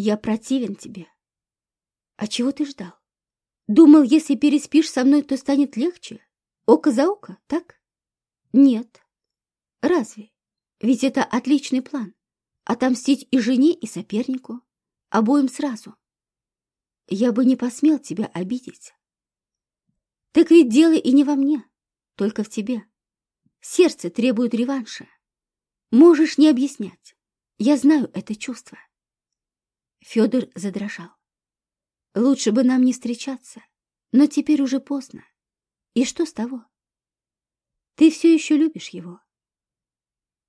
Я противен тебе. А чего ты ждал? Думал, если переспишь со мной, то станет легче? Око за око, так? Нет. Разве? Ведь это отличный план. Отомстить и жене, и сопернику. Обоим сразу. Я бы не посмел тебя обидеть. Так ведь дело и не во мне, только в тебе. Сердце требует реванша. Можешь не объяснять. Я знаю это чувство. Федор задрожал. Лучше бы нам не встречаться, но теперь уже поздно. И что с того? Ты все еще любишь его.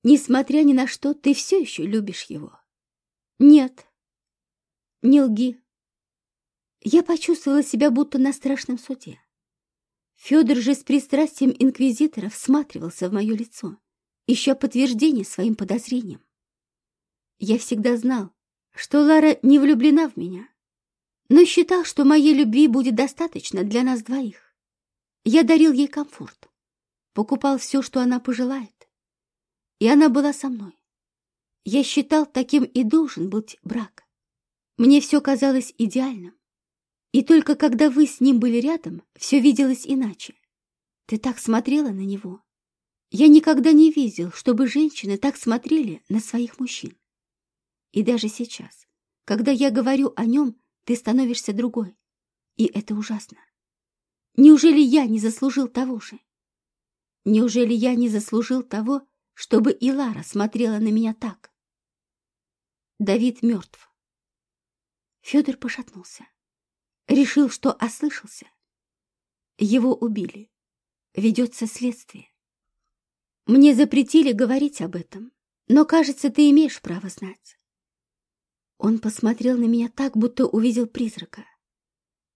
Несмотря ни на что, ты все еще любишь его. Нет. Не лги. Я почувствовала себя будто на страшном суде. Федор же с пристрастием инквизитора всматривался в мое лицо, ища подтверждение своим подозрениям. Я всегда знал, что Лара не влюблена в меня, но считал, что моей любви будет достаточно для нас двоих. Я дарил ей комфорт, покупал все, что она пожелает, и она была со мной. Я считал, таким и должен быть брак. Мне все казалось идеальным. И только когда вы с ним были рядом, все виделось иначе. Ты так смотрела на него. Я никогда не видел, чтобы женщины так смотрели на своих мужчин. И даже сейчас, когда я говорю о нем, ты становишься другой. И это ужасно. Неужели я не заслужил того же? Неужели я не заслужил того, чтобы и Лара смотрела на меня так? Давид мертв. Федор пошатнулся. Решил, что ослышался. Его убили. Ведется следствие. Мне запретили говорить об этом, но, кажется, ты имеешь право знать. Он посмотрел на меня так, будто увидел призрака.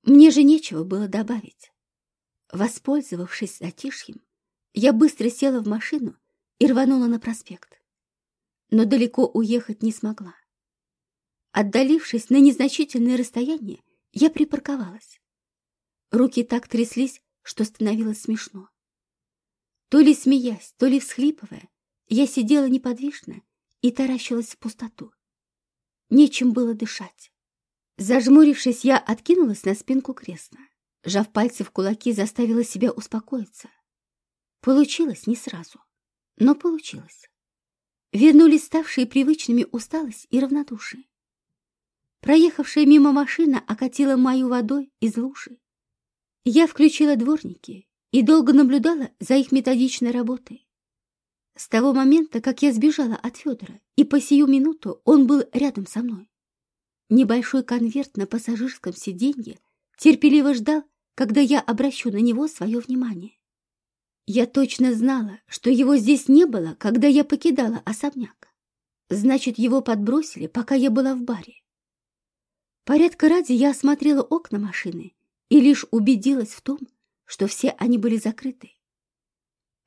Мне же нечего было добавить. Воспользовавшись затишьем, я быстро села в машину и рванула на проспект. Но далеко уехать не смогла. Отдалившись на незначительное расстояние, я припарковалась. Руки так тряслись, что становилось смешно. То ли смеясь, то ли всхлипывая, я сидела неподвижно и таращилась в пустоту. Нечем было дышать. Зажмурившись, я откинулась на спинку кресла. Жав пальцы в кулаки, заставила себя успокоиться. Получилось не сразу, но получилось. Вернулись ставшие привычными усталость и равнодушие. Проехавшая мимо машина окатила мою водой из лужи. Я включила дворники и долго наблюдала за их методичной работой. С того момента, как я сбежала от Федора, и по сию минуту он был рядом со мной. Небольшой конверт на пассажирском сиденье терпеливо ждал, когда я обращу на него свое внимание. Я точно знала, что его здесь не было, когда я покидала особняк. Значит, его подбросили, пока я была в баре. Порядка ради я осмотрела окна машины и лишь убедилась в том, что все они были закрыты.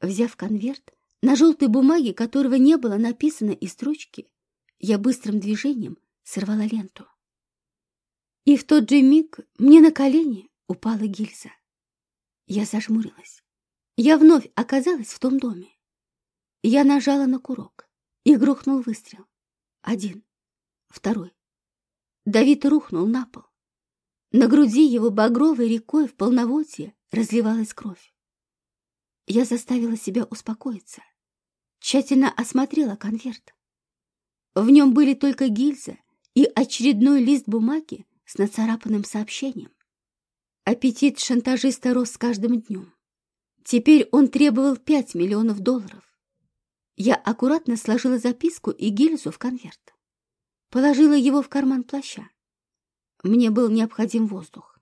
Взяв конверт, на желтой бумаге которого не было написано и строчки, я быстрым движением сорвала ленту. И в тот же миг мне на колени упала гильза. Я зажмурилась. Я вновь оказалась в том доме. Я нажала на курок, и грохнул выстрел. Один, второй. Давид рухнул на пол. На груди его багровой рекой в полноводье разливалась кровь. Я заставила себя успокоиться. Тщательно осмотрела конверт. В нем были только гильза и очередной лист бумаги с нацарапанным сообщением. Аппетит шантажиста рос с каждым днем. Теперь он требовал пять миллионов долларов. Я аккуратно сложила записку и гильзу в конверт положила его в карман плаща. Мне был необходим воздух.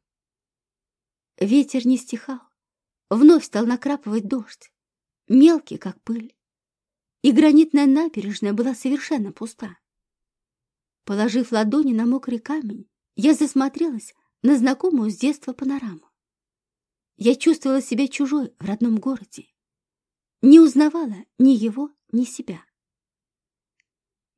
Ветер не стихал. Вновь стал накрапывать дождь, мелкий, как пыль. И гранитная набережная была совершенно пуста. Положив ладони на мокрый камень, я засмотрелась на знакомую с детства панораму. Я чувствовала себя чужой в родном городе. Не узнавала ни его, ни себя.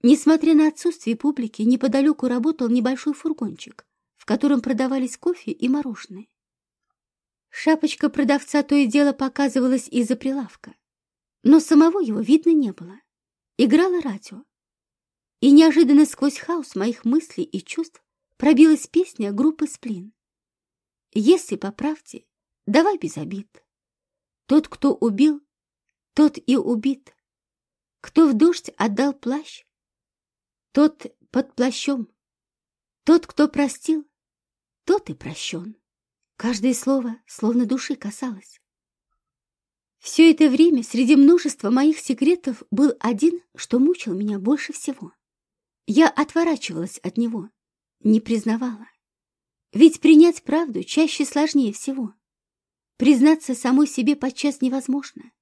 Несмотря на отсутствие публики, неподалеку работал небольшой фургончик, в котором продавались кофе и мороженое. Шапочка продавца то и дело показывалась из-за прилавка, но самого его видно не было. Играло радио. И неожиданно сквозь хаос моих мыслей и чувств пробилась песня группы «Сплин». Если по правде, давай без обид. Тот, кто убил, тот и убит. Кто в дождь отдал плащ, тот под плащом. Тот, кто простил, тот и прощен. Каждое слово словно души касалось. Все это время среди множества моих секретов был один, что мучил меня больше всего. Я отворачивалась от него, не признавала. Ведь принять правду чаще сложнее всего. Признаться самой себе подчас невозможно,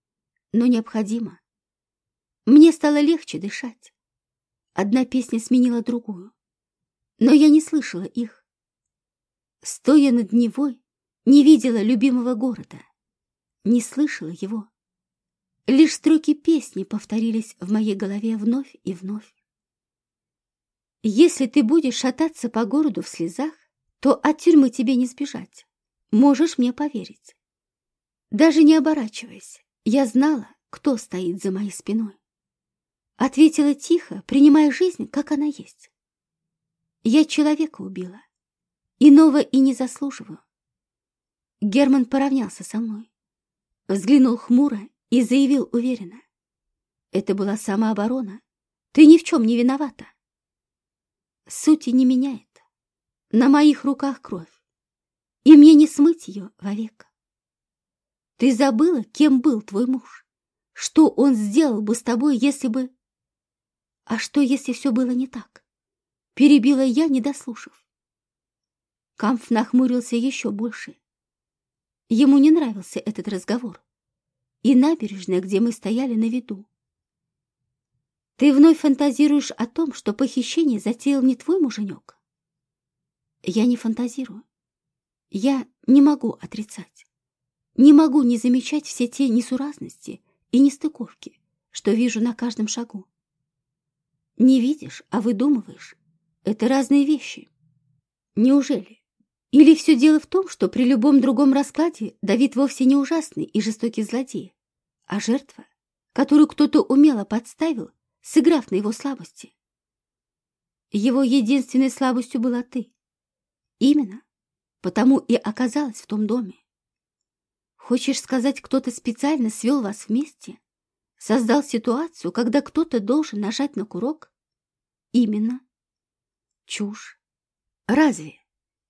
но необходимо. Мне стало легче дышать. Одна песня сменила другую, но я не слышала их. Стоя над Невой, не видела любимого города, не слышала его. Лишь строки песни повторились в моей голове вновь и вновь. Если ты будешь шататься по городу в слезах, то от тюрьмы тебе не сбежать. Можешь мне поверить. Даже не оборачиваясь, я знала, кто стоит за моей спиной. Ответила тихо, принимая жизнь, как она есть. Я человека убила. Иного и не заслуживаю. Герман поравнялся со мной. Взглянул хмуро и заявил уверенно. Это была самооборона. Ты ни в чем не виновата сути не меняет. На моих руках кровь, и мне не смыть ее вовек. Ты забыла, кем был твой муж? Что он сделал бы с тобой, если бы... А что, если все было не так? Перебила я, не дослушав. Камф нахмурился еще больше. Ему не нравился этот разговор. И набережная, где мы стояли на виду, ты вновь фантазируешь о том, что похищение затеял не твой муженек? Я не фантазирую. Я не могу отрицать. Не могу не замечать все те несуразности и нестыковки, что вижу на каждом шагу. Не видишь, а выдумываешь. Это разные вещи. Неужели? Или все дело в том, что при любом другом раскладе Давид вовсе не ужасный и жестокий злодей, а жертва, которую кто-то умело подставил сыграв на его слабости. Его единственной слабостью была ты. Именно потому и оказалась в том доме. Хочешь сказать, кто-то специально свел вас вместе? Создал ситуацию, когда кто-то должен нажать на курок? Именно. Чушь. Разве?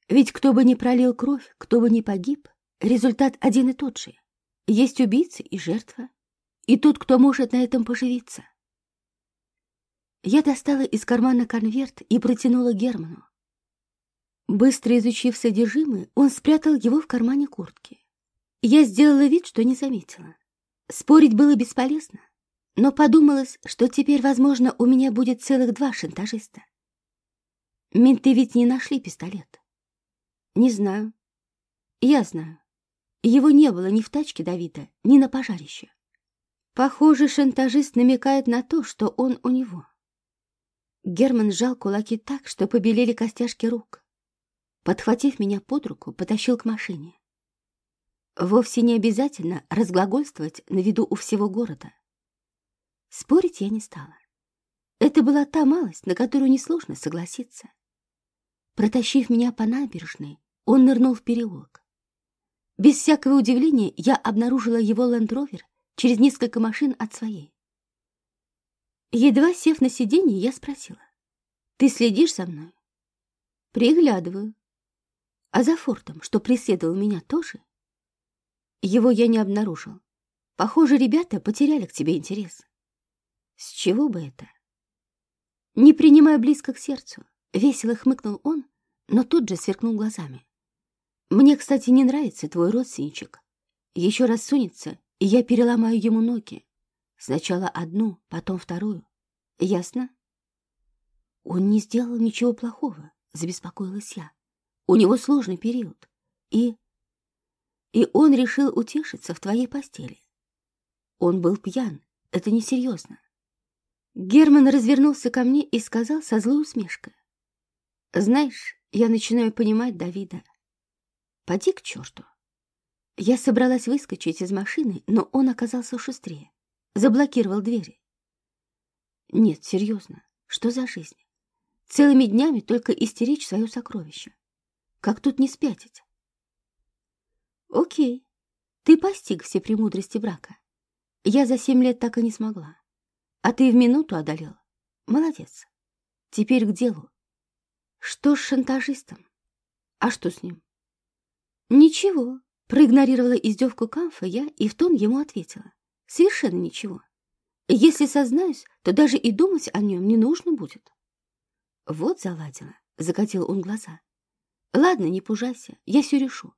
Ведь кто бы ни пролил кровь, кто бы ни погиб, результат один и тот же. Есть убийца и жертва, и тот, кто может на этом поживиться. Я достала из кармана конверт и протянула Герману. Быстро изучив содержимое, он спрятал его в кармане куртки. Я сделала вид, что не заметила. Спорить было бесполезно, но подумалось, что теперь, возможно, у меня будет целых два шантажиста. Менты ведь не нашли пистолет. Не знаю. Я знаю. Его не было ни в тачке Давида, ни на пожарище. Похоже, шантажист намекает на то, что он у него. Герман сжал кулаки так, что побелели костяшки рук. Подхватив меня под руку, потащил к машине. Вовсе не обязательно разглагольствовать на виду у всего города. Спорить я не стала. Это была та малость, на которую несложно согласиться. Протащив меня по набережной, он нырнул в переулок. Без всякого удивления я обнаружила его лендровер через несколько машин от своей. Едва сев на сиденье, я спросила. «Ты следишь за мной?» «Приглядываю». «А за фортом, что преследовал меня, тоже?» Его я не обнаружил. Похоже, ребята потеряли к тебе интерес. С чего бы это? Не принимая близко к сердцу, весело хмыкнул он, но тут же сверкнул глазами. Мне, кстати, не нравится твой родственничек. Еще раз сунется, и я переломаю ему ноги. Сначала одну, потом вторую. Ясно? Он не сделал ничего плохого, забеспокоилась я. У него сложный период. И... И он решил утешиться в твоей постели. Он был пьян. Это несерьезно. Герман развернулся ко мне и сказал со злой усмешкой. Знаешь, я начинаю понимать Давида. Поди к черту. Я собралась выскочить из машины, но он оказался шустрее заблокировал двери. Нет, серьезно, Что за жизнь? Целыми днями только истеричь свое сокровище. Как тут не спятить? Окей, ты постиг все премудрости брака. Я за семь лет так и не смогла. А ты в минуту одолел. Молодец. Теперь к делу. Что с шантажистом? А что с ним? Ничего. Проигнорировала издевку Камфа я и в тон ему ответила. Совершенно ничего. Если сознаюсь, то даже и думать о нем не нужно будет. Вот заладила, закатил он глаза. Ладно, не пужайся, я все решу.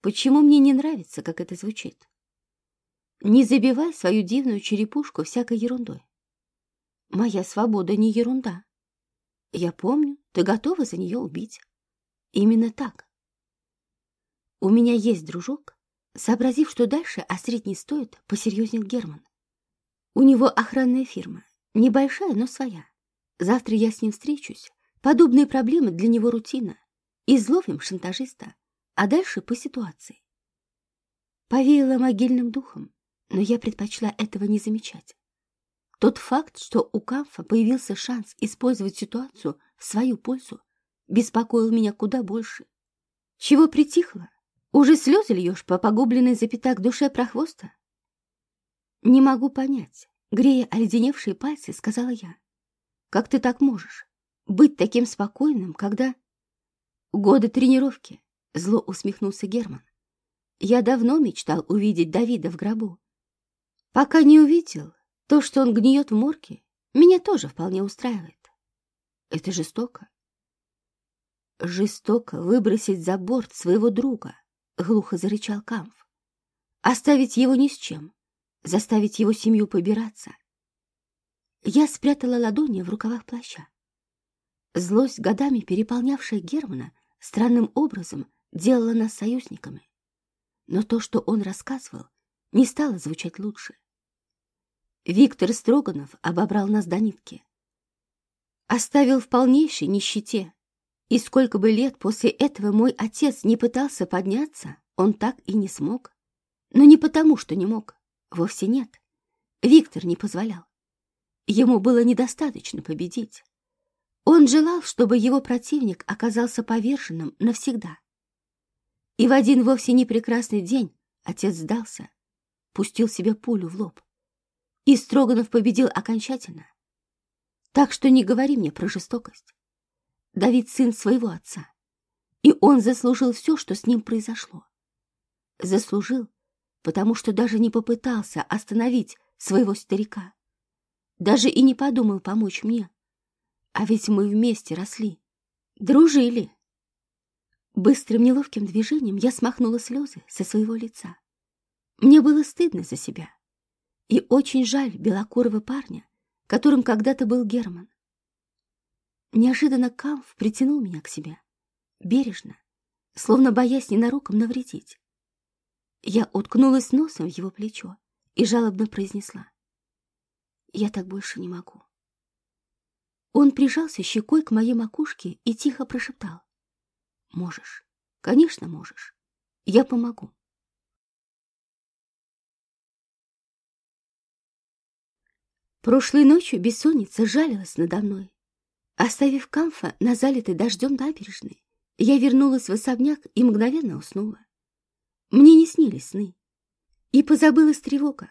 Почему мне не нравится, как это звучит? Не забивай свою дивную черепушку всякой ерундой. Моя свобода не ерунда. Я помню, ты готова за нее убить. Именно так. У меня есть дружок, сообразив, что дальше острить не стоит, посерьезнел Герман. У него охранная фирма, небольшая, но своя. Завтра я с ним встречусь. Подобные проблемы для него рутина. Изловим шантажиста, а дальше по ситуации. Повеяло могильным духом, но я предпочла этого не замечать. Тот факт, что у Камфа появился шанс использовать ситуацию в свою пользу, беспокоил меня куда больше. Чего притихло? Уже слезы льешь по погубленной за пятак душе прохвоста? Не могу понять, грея оледеневшие пальцы, сказала я. Как ты так можешь? Быть таким спокойным, когда... Годы тренировки, зло усмехнулся Герман. Я давно мечтал увидеть Давида в гробу. Пока не увидел, то, что он гниет в морке, меня тоже вполне устраивает. Это жестоко. Жестоко выбросить за борт своего друга, глухо зарычал Камф. Оставить его ни с чем, заставить его семью побираться. Я спрятала ладони в рукавах плаща. Злость, годами переполнявшая Германа, странным образом делала нас союзниками. Но то, что он рассказывал, не стало звучать лучше. Виктор Строганов обобрал нас до нитки. Оставил в полнейшей нищете. И сколько бы лет после этого мой отец не пытался подняться, он так и не смог. Но не потому, что не мог. Вовсе нет. Виктор не позволял. Ему было недостаточно победить. Он желал, чтобы его противник оказался поверженным навсегда. И в один вовсе не прекрасный день отец сдался, пустил себе пулю в лоб. И Строганов победил окончательно. Так что не говори мне про жестокость. Давид сын своего отца, и он заслужил все, что с ним произошло. Заслужил, потому что даже не попытался остановить своего старика. Даже и не подумал помочь мне. А ведь мы вместе росли, дружили. Быстрым неловким движением я смахнула слезы со своего лица. Мне было стыдно за себя. И очень жаль белокурого парня, которым когда-то был Герман. Неожиданно Камф притянул меня к себе, бережно, словно боясь ненароком навредить. Я уткнулась носом в его плечо и жалобно произнесла. Я так больше не могу. Он прижался щекой к моей макушке и тихо прошептал. Можешь, конечно, можешь. Я помогу. Прошлой ночью бессонница жалилась надо мной. Оставив камфа на залитой дождем набережной, я вернулась в особняк и мгновенно уснула. Мне не снились сны. И позабылась тревога.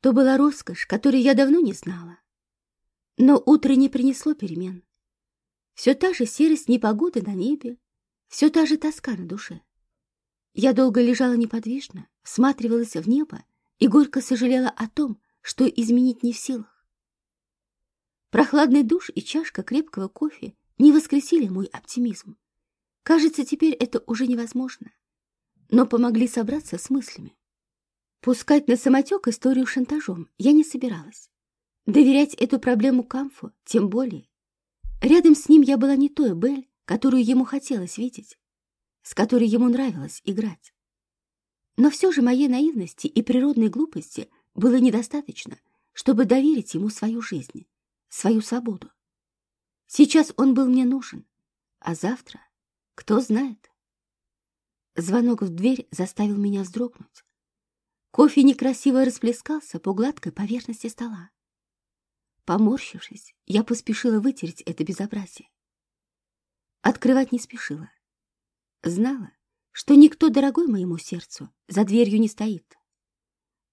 То была роскошь, которой я давно не знала. Но утро не принесло перемен. Все та же серость непогоды на небе, все та же тоска на душе. Я долго лежала неподвижно, всматривалась в небо и горько сожалела о том, что изменить не в силах. Прохладный душ и чашка крепкого кофе не воскресили мой оптимизм. Кажется, теперь это уже невозможно, но помогли собраться с мыслями. Пускать на самотек историю шантажом я не собиралась. Доверять эту проблему Камфу тем более. Рядом с ним я была не той Бель, которую ему хотелось видеть, с которой ему нравилось играть. Но все же моей наивности и природной глупости было недостаточно, чтобы доверить ему свою жизнь, свою свободу. Сейчас он был мне нужен, а завтра, кто знает. Звонок в дверь заставил меня вздрогнуть. Кофе некрасиво расплескался по гладкой поверхности стола. Поморщившись, я поспешила вытереть это безобразие. Открывать не спешила. Знала, что никто дорогой моему сердцу за дверью не стоит.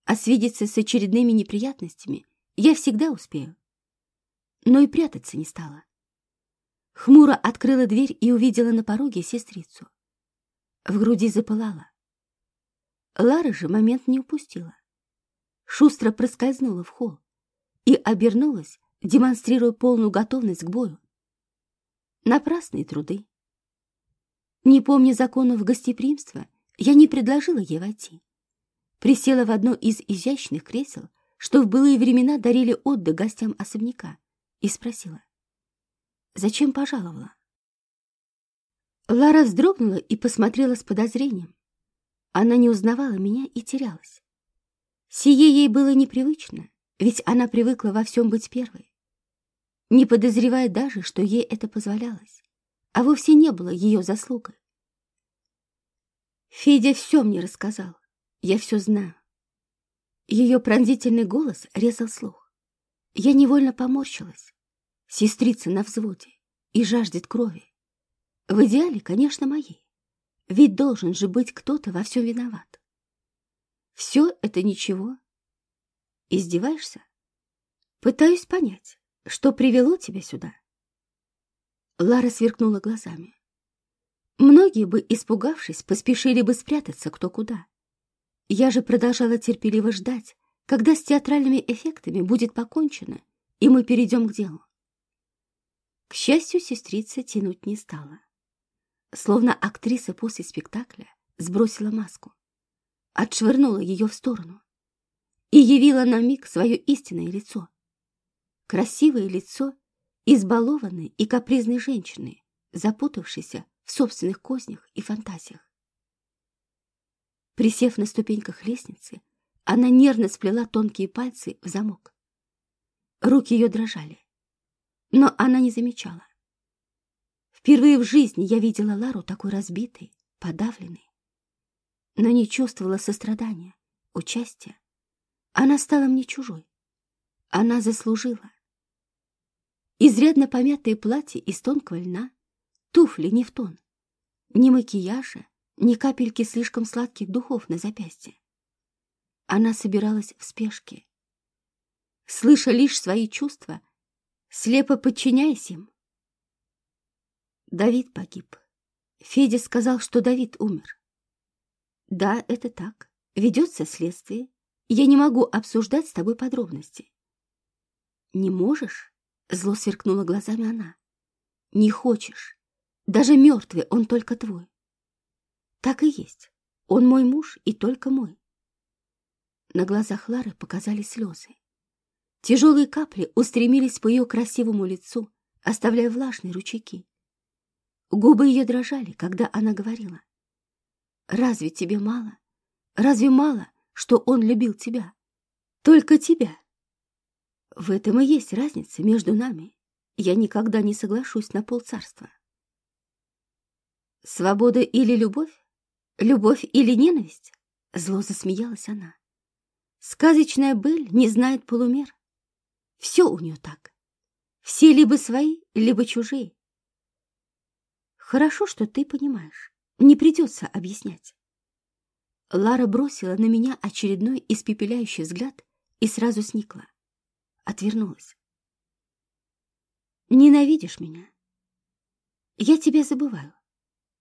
А свидеться с очередными неприятностями я всегда успею. Но и прятаться не стала. Хмуро открыла дверь и увидела на пороге сестрицу. В груди запылала. Лара же момент не упустила. Шустро проскользнула в холл и обернулась, демонстрируя полную готовность к бою. Напрасные труды. Не помня законов гостеприимства, я не предложила ей войти. Присела в одно из изящных кресел, что в былые времена дарили отдых гостям особняка, и спросила, «Зачем пожаловала?» Лара вздрогнула и посмотрела с подозрением. Она не узнавала меня и терялась. Сие ей было непривычно, ведь она привыкла во всем быть первой. Не подозревая даже, что ей это позволялось, а вовсе не было ее заслугой. Федя все мне рассказал, я все знаю. Ее пронзительный голос резал слух. Я невольно поморщилась. Сестрица на взводе и жаждет крови. В идеале, конечно, моей. Ведь должен же быть кто-то во всем виноват. Все это ничего. Издеваешься? Пытаюсь понять, что привело тебя сюда. Лара сверкнула глазами. Многие бы, испугавшись, поспешили бы спрятаться кто куда. Я же продолжала терпеливо ждать, когда с театральными эффектами будет покончено, и мы перейдем к делу. К счастью, сестрица тянуть не стала. Словно актриса после спектакля сбросила маску, отшвырнула ее в сторону и явила на миг свое истинное лицо. Красивое лицо избалованной и капризной женщины, запутавшейся в собственных кознях и фантазиях. Присев на ступеньках лестницы, она нервно сплела тонкие пальцы в замок. Руки ее дрожали, но она не замечала. Впервые в жизни я видела Лару такой разбитой, подавленной, но не чувствовала сострадания, участия. Она стала мне чужой. Она заслужила. Изрядно помятые платья из тонкого льна, туфли не в тон, ни макияжа, ни капельки слишком сладких духов на запястье. Она собиралась в спешке. Слыша лишь свои чувства, слепо подчиняясь им, Давид погиб. Федя сказал, что Давид умер. Да, это так. Ведется следствие. Я не могу обсуждать с тобой подробности. Не можешь? Зло сверкнула глазами она. Не хочешь. Даже мертвый он только твой. Так и есть. Он мой муж и только мой. На глазах Лары показались слезы. Тяжелые капли устремились по ее красивому лицу, оставляя влажные ручейки. Губы ее дрожали, когда она говорила. «Разве тебе мало? Разве мало, что он любил тебя? Только тебя?» В этом и есть разница между нами. Я никогда не соглашусь на полцарства. Свобода или любовь? Любовь или ненависть? Зло засмеялась она. Сказочная быль не знает полумер. Все у нее так. Все либо свои, либо чужие. Хорошо, что ты понимаешь. Не придется объяснять. Лара бросила на меня очередной испепеляющий взгляд и сразу сникла. Отвернулась. Ненавидишь меня? Я тебя забываю.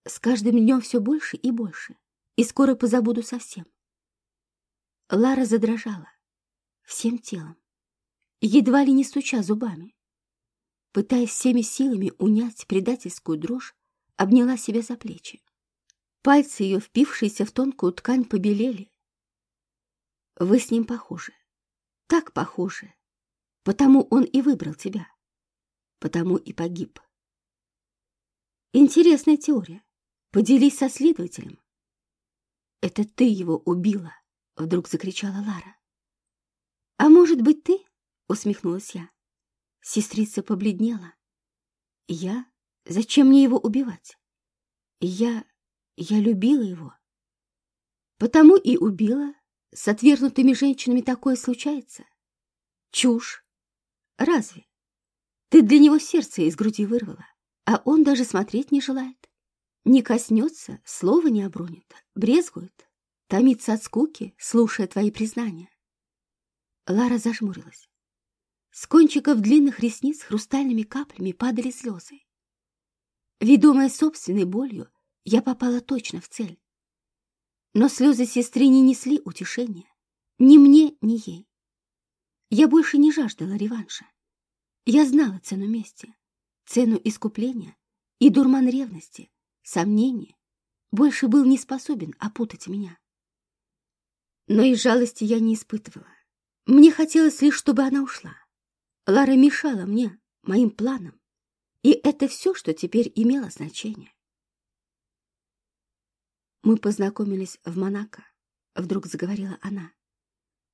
С каждым днем все больше и больше, и скоро позабуду совсем. Лара задрожала всем телом, едва ли не стуча зубами. Пытаясь всеми силами унять предательскую дрожь, обняла себя за плечи. Пальцы ее, впившиеся в тонкую ткань, побелели. Вы с ним похожи. Так похожи. Потому он и выбрал тебя. Потому и погиб. Интересная теория. Поделись со следователем. Это ты его убила, вдруг закричала Лара. А может быть, ты? Усмехнулась я. Сестрица побледнела. Я Зачем мне его убивать? Я... я любила его. Потому и убила. С отвергнутыми женщинами такое случается. Чушь. Разве? Ты для него сердце из груди вырвала, а он даже смотреть не желает. Не коснется, слова не обронит, брезгует, томится от скуки, слушая твои признания. Лара зажмурилась. С кончиков длинных ресниц хрустальными каплями падали слезы. Ведомая собственной болью, я попала точно в цель. Но слезы сестры не несли утешения. Ни мне, ни ей. Я больше не жаждала реванша. Я знала цену мести, цену искупления и дурман ревности, сомнения. Больше был не способен опутать меня. Но и жалости я не испытывала. Мне хотелось лишь, чтобы она ушла. Лара мешала мне, моим планам, и это все, что теперь имело значение. Мы познакомились в Монако, вдруг заговорила она.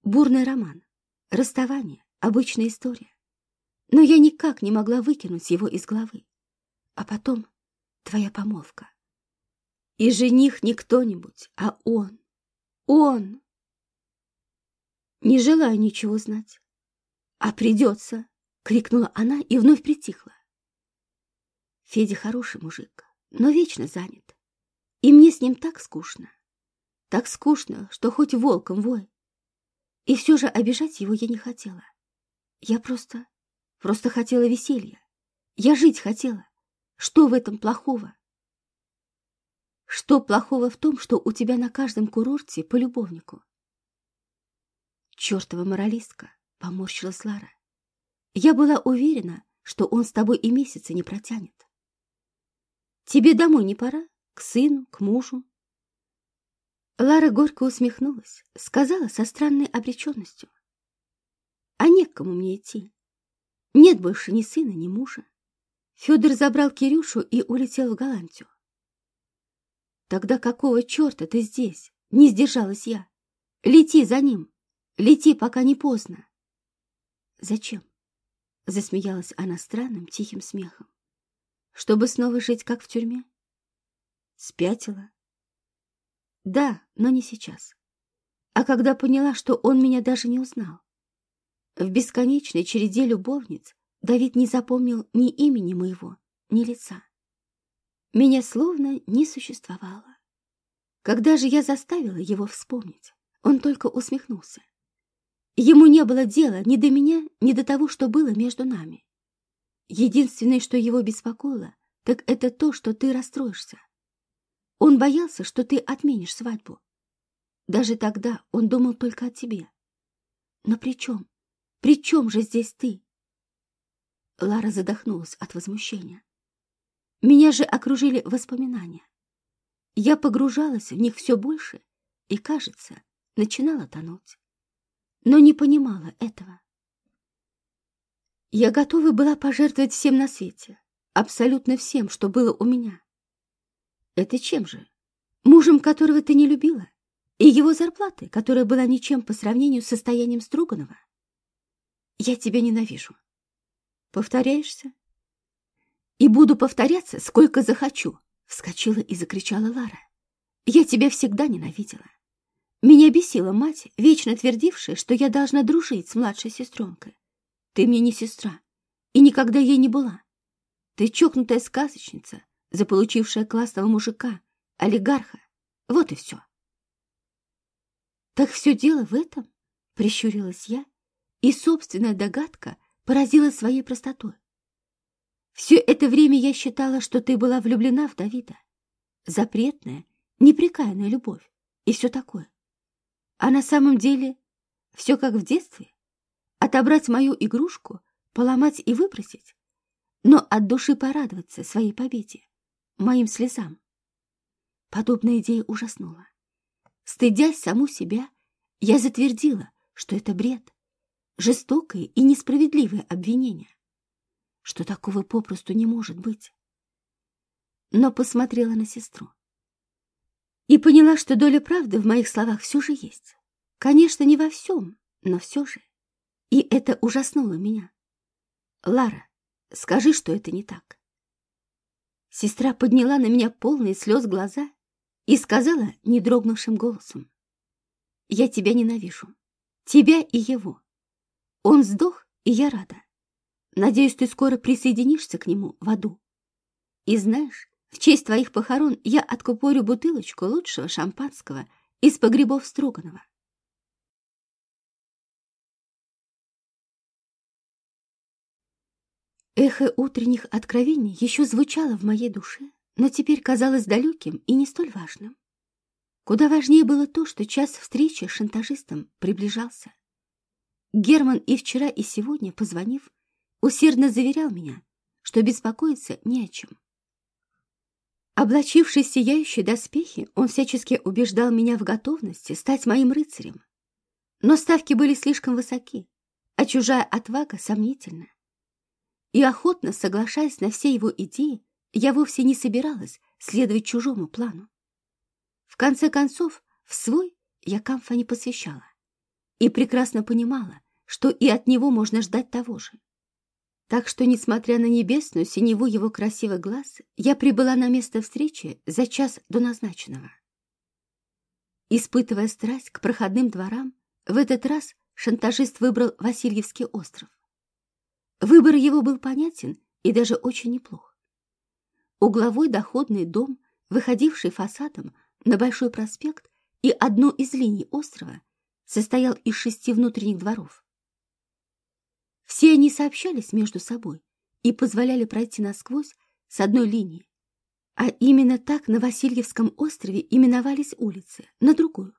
Бурный роман, расставание, обычная история. Но я никак не могла выкинуть его из головы. А потом твоя помолвка. И жених не кто-нибудь, а он. Он! Не желаю ничего знать. А придется, крикнула она и вновь притихла. Федя хороший мужик, но вечно занят. И мне с ним так скучно. Так скучно, что хоть волком вой. И все же обижать его я не хотела. Я просто, просто хотела веселья. Я жить хотела. Что в этом плохого? Что плохого в том, что у тебя на каждом курорте по любовнику? Чертова моралистка, поморщилась Лара. Я была уверена, что он с тобой и месяца не протянет. Тебе домой не пора? К сыну, к мужу? Лара горько усмехнулась, сказала со странной обреченностью. А не к кому мне идти. Нет больше ни сына, ни мужа. Федор забрал Кирюшу и улетел в Голландию. Тогда какого черта ты здесь? Не сдержалась я. Лети за ним. Лети, пока не поздно. Зачем? Засмеялась она странным тихим смехом. Чтобы снова жить, как в тюрьме? Спятила? Да, но не сейчас. А когда поняла, что он меня даже не узнал. В бесконечной череде любовниц Давид не запомнил ни имени моего, ни лица. Меня словно не существовало. Когда же я заставила его вспомнить, он только усмехнулся. Ему не было дела ни до меня, ни до того, что было между нами. Единственное, что его беспокоило, так это то, что ты расстроишься. Он боялся, что ты отменишь свадьбу. Даже тогда он думал только о тебе. Но при чем? При чем же здесь ты? Лара задохнулась от возмущения. Меня же окружили воспоминания. Я погружалась в них все больше и, кажется, начинала тонуть. Но не понимала этого. Я готова была пожертвовать всем на свете, абсолютно всем, что было у меня. Это чем же? Мужем, которого ты не любила? И его зарплаты, которая была ничем по сравнению с состоянием Строганова? Я тебя ненавижу. Повторяешься? И буду повторяться, сколько захочу, вскочила и закричала Лара. Я тебя всегда ненавидела. Меня бесила мать, вечно твердившая, что я должна дружить с младшей сестренкой. Ты мне не сестра, и никогда ей не была. Ты чокнутая сказочница, заполучившая классного мужика, олигарха. Вот и все. Так все дело в этом, прищурилась я, и собственная догадка поразила своей простотой. Все это время я считала, что ты была влюблена в Давида. Запретная, непрекаянная любовь и все такое. А на самом деле все как в детстве. Отобрать мою игрушку, поломать и выбросить, но от души порадоваться своей победе, моим слезам. Подобная идея ужаснула. Стыдясь саму себя, я затвердила, что это бред, жестокое и несправедливое обвинение, что такого попросту не может быть. Но посмотрела на сестру и поняла, что доля правды в моих словах все же есть. Конечно, не во всем, но все же. И это ужаснуло меня. Лара, скажи, что это не так. Сестра подняла на меня полные слез глаза и сказала недрогнувшим голосом. Я тебя ненавижу. Тебя и его. Он сдох, и я рада. Надеюсь, ты скоро присоединишься к нему в аду. И знаешь, в честь твоих похорон я откупорю бутылочку лучшего шампанского из погребов Строганова. Эхо утренних откровений еще звучало в моей душе, но теперь казалось далеким и не столь важным. Куда важнее было то, что час встречи с шантажистом приближался. Герман и вчера, и сегодня, позвонив, усердно заверял меня, что беспокоиться не о чем. Облачившись в сияющие доспехи, он всячески убеждал меня в готовности стать моим рыцарем. Но ставки были слишком высоки, а чужая отвага сомнительна. И охотно соглашаясь на все его идеи, я вовсе не собиралась следовать чужому плану. В конце концов, в свой я Камфа не посвящала и прекрасно понимала, что и от него можно ждать того же. Так что, несмотря на небесную синеву его красивых глаз, я прибыла на место встречи за час до назначенного. Испытывая страсть к проходным дворам, в этот раз шантажист выбрал Васильевский остров. Выбор его был понятен и даже очень неплох. Угловой доходный дом, выходивший фасадом на Большой проспект и одну из линий острова, состоял из шести внутренних дворов. Все они сообщались между собой и позволяли пройти насквозь с одной линии. А именно так на Васильевском острове именовались улицы, на другую.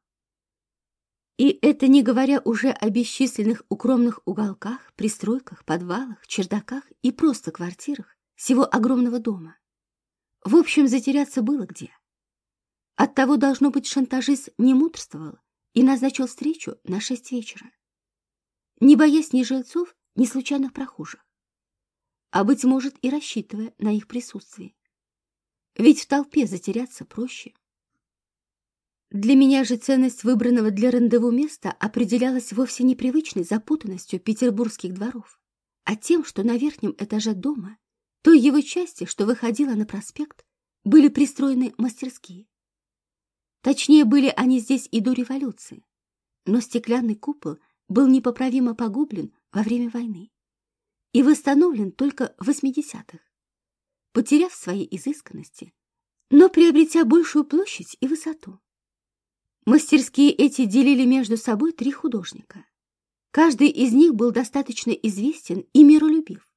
И это не говоря уже о бесчисленных укромных уголках, пристройках, подвалах, чердаках и просто квартирах всего огромного дома. В общем, затеряться было где. Оттого, должно быть, шантажист не мудрствовал и назначил встречу на шесть вечера. Не боясь ни жильцов, ни случайных прохожих, а, быть может, и рассчитывая на их присутствие. Ведь в толпе затеряться проще. Для меня же ценность выбранного для рандеву места определялась вовсе не привычной запутанностью петербургских дворов, а тем, что на верхнем этаже дома, той его части, что выходила на проспект, были пристроены мастерские. Точнее, были они здесь и до революции, но стеклянный купол был непоправимо погублен во время войны и восстановлен только в 80-х, потеряв свои изысканности, но приобретя большую площадь и высоту. Мастерские эти делили между собой три художника. Каждый из них был достаточно известен и миролюбив,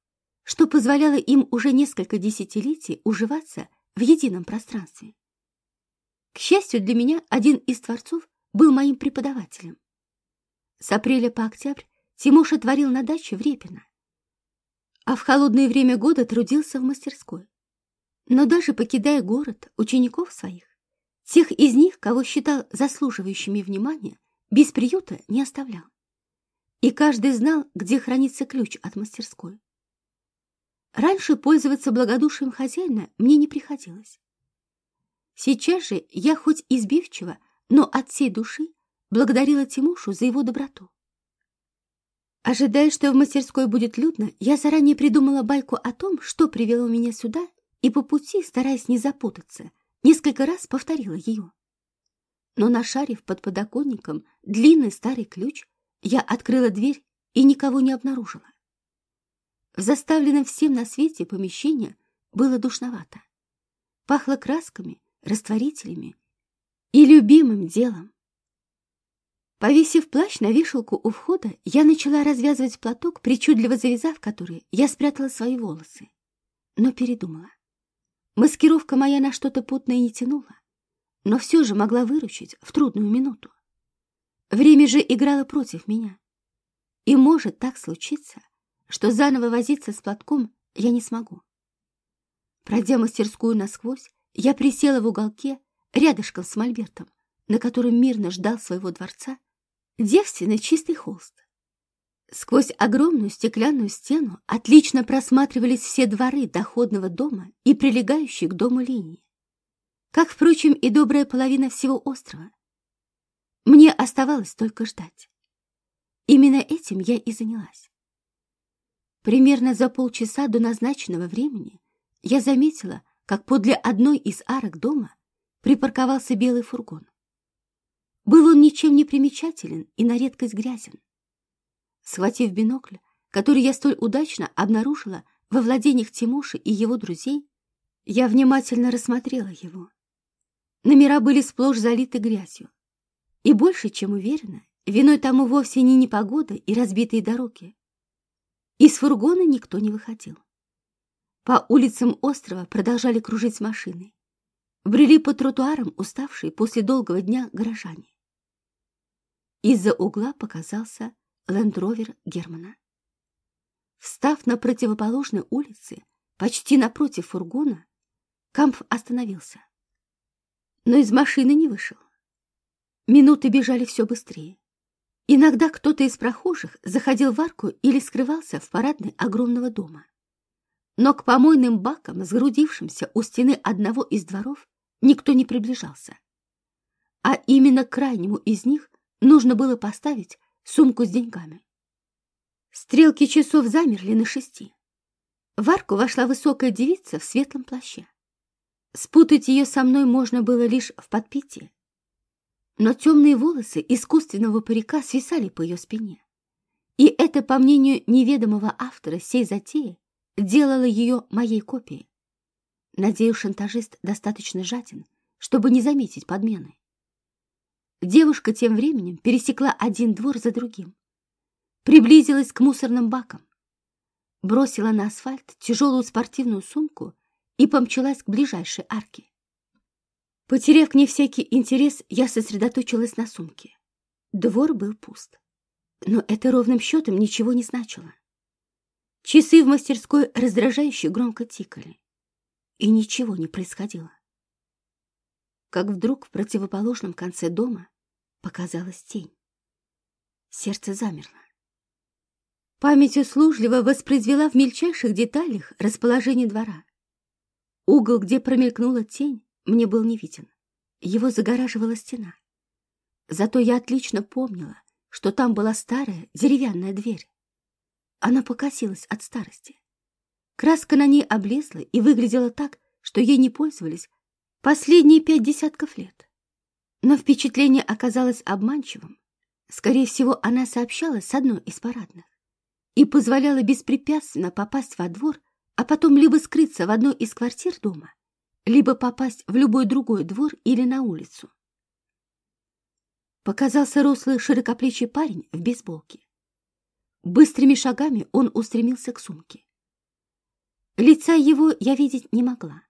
что позволяло им уже несколько десятилетий уживаться в едином пространстве. К счастью для меня, один из творцов был моим преподавателем. С апреля по октябрь Тимоша творил на даче в Репино, а в холодное время года трудился в мастерской. Но даже покидая город, учеников своих, тех из них, кого считал заслуживающими внимания, без приюта не оставлял. И каждый знал, где хранится ключ от мастерской. Раньше пользоваться благодушием хозяина мне не приходилось. Сейчас же я хоть избивчиво, но от всей души благодарила Тимушу за его доброту. Ожидая, что в мастерской будет людно, я заранее придумала байку о том, что привело меня сюда, и по пути, стараясь не запутаться, несколько раз повторила ее. Но нашарив под подоконником длинный старый ключ, я открыла дверь и никого не обнаружила. В заставленном всем на свете помещение было душновато. Пахло красками, растворителями и любимым делом. Повесив плащ на вешалку у входа, я начала развязывать платок, причудливо завязав который, я спрятала свои волосы. Но передумала. Маскировка моя на что-то путное не тянула, но все же могла выручить в трудную минуту. Время же играло против меня. И может так случиться, что заново возиться с платком я не смогу. Пройдя мастерскую насквозь, я присела в уголке, рядышком с мольбертом, на котором мирно ждал своего дворца девственный чистый холст. Сквозь огромную стеклянную стену отлично просматривались все дворы доходного дома и прилегающие к дому линии. Как, впрочем, и добрая половина всего острова. Мне оставалось только ждать. Именно этим я и занялась. Примерно за полчаса до назначенного времени я заметила, как подле одной из арок дома припарковался белый фургон. Был он ничем не примечателен и на редкость грязен. Схватив бинокль, который я столь удачно обнаружила во владениях Тимоши и его друзей, я внимательно рассмотрела его. Номера были сплошь залиты грязью. И больше, чем уверена, виной тому вовсе не непогода и разбитые дороги. Из фургона никто не выходил. По улицам острова продолжали кружить машины. Брели по тротуарам уставшие после долгого дня горожане. Из-за угла показался лендровер Германа. Встав на противоположной улице, почти напротив фургона, Кампф остановился. Но из машины не вышел. Минуты бежали все быстрее. Иногда кто-то из прохожих заходил в арку или скрывался в парадной огромного дома. Но к помойным бакам, сгрудившимся у стены одного из дворов, никто не приближался. А именно крайнему из них нужно было поставить сумку с деньгами. Стрелки часов замерли на шести. В арку вошла высокая девица в светлом плаще. Спутать ее со мной можно было лишь в подпитии. Но темные волосы искусственного парика свисали по ее спине. И это, по мнению неведомого автора сей затеи, делало ее моей копией. Надеюсь, шантажист достаточно жаден, чтобы не заметить подмены. Девушка тем временем пересекла один двор за другим приблизилась к мусорным бакам, бросила на асфальт тяжелую спортивную сумку и помчалась к ближайшей арке. Потеряв к ней всякий интерес, я сосредоточилась на сумке. Двор был пуст. Но это ровным счетом ничего не значило. Часы в мастерской раздражающе громко тикали. И ничего не происходило. Как вдруг в противоположном конце дома показалась тень. Сердце замерло. Память услужливо воспроизвела в мельчайших деталях расположение двора. Угол, где промелькнула тень, мне был не виден. Его загораживала стена. Зато я отлично помнила, что там была старая деревянная дверь. Она покосилась от старости. Краска на ней облезла и выглядела так, что ей не пользовались последние пять десятков лет. Но впечатление оказалось обманчивым. Скорее всего, она сообщалась с одной из парадных и позволяла беспрепятственно попасть во двор, а потом либо скрыться в одной из квартир дома, либо попасть в любой другой двор или на улицу. Показался рослый широкоплечий парень в бейсболке. Быстрыми шагами он устремился к сумке. Лица его я видеть не могла,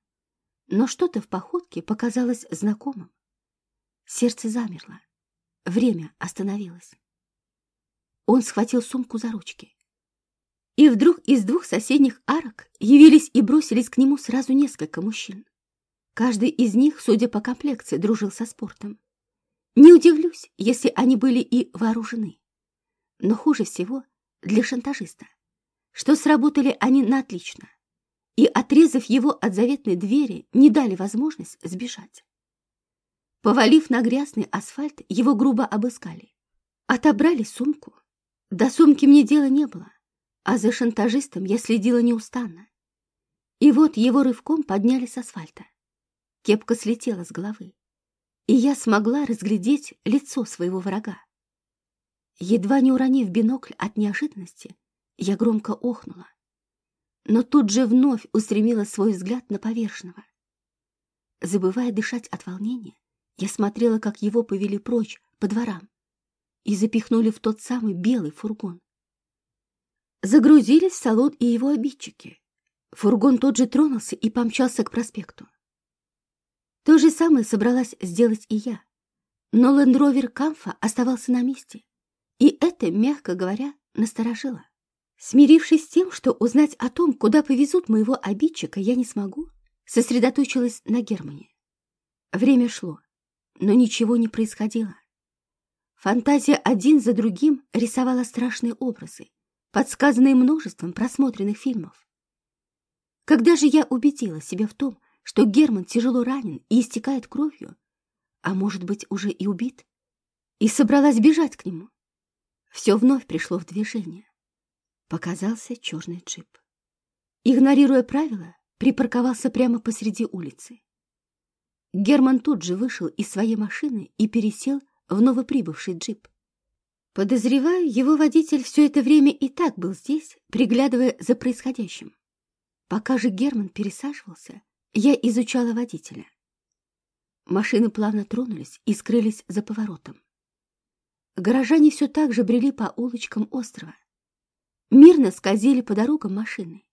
но что-то в походке показалось знакомым. Сердце замерло, время остановилось. Он схватил сумку за ручки. И вдруг из двух соседних арок явились и бросились к нему сразу несколько мужчин. Каждый из них, судя по комплекции, дружил со спортом. Не удивлюсь, если они были и вооружены. Но хуже всего для шантажиста, что сработали они на отлично, и, отрезав его от заветной двери, не дали возможность сбежать. Повалив на грязный асфальт, его грубо обыскали. Отобрали сумку. До сумки мне дела не было а за шантажистом я следила неустанно. И вот его рывком подняли с асфальта. Кепка слетела с головы, и я смогла разглядеть лицо своего врага. Едва не уронив бинокль от неожиданности, я громко охнула, но тут же вновь устремила свой взгляд на поверженного. Забывая дышать от волнения, я смотрела, как его повели прочь по дворам и запихнули в тот самый белый фургон. Загрузились в салон и его обидчики. Фургон тот же тронулся и помчался к проспекту. То же самое собралась сделать и я. Но лендровер Камфа оставался на месте. И это, мягко говоря, насторожило. Смирившись с тем, что узнать о том, куда повезут моего обидчика, я не смогу, сосредоточилась на Германе. Время шло, но ничего не происходило. Фантазия один за другим рисовала страшные образы подсказанные множеством просмотренных фильмов. Когда же я убедила себя в том, что Герман тяжело ранен и истекает кровью, а может быть уже и убит, и собралась бежать к нему, все вновь пришло в движение. Показался черный джип. Игнорируя правила, припарковался прямо посреди улицы. Герман тут же вышел из своей машины и пересел в новоприбывший джип. Подозреваю, его водитель все это время и так был здесь, приглядывая за происходящим. Пока же Герман пересаживался, я изучала водителя. Машины плавно тронулись и скрылись за поворотом. Горожане все так же брели по улочкам острова. Мирно скользили по дорогам машины.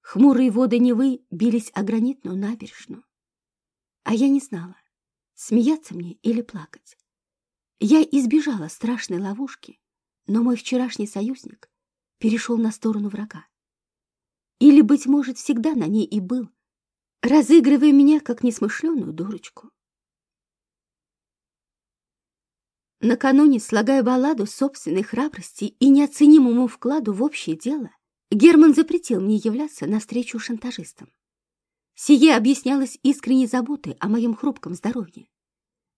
Хмурые воды Невы бились о гранитную набережную. А я не знала, смеяться мне или плакать. Я избежала страшной ловушки, но мой вчерашний союзник перешел на сторону врага. Или, быть может, всегда на ней и был, разыгрывая меня как несмышленую дурочку. Накануне, слагая балладу собственной храбрости и неоценимому вкладу в общее дело, Герман запретил мне являться навстречу шантажистам. Сие объяснялось искренней заботой о моем хрупком здоровье.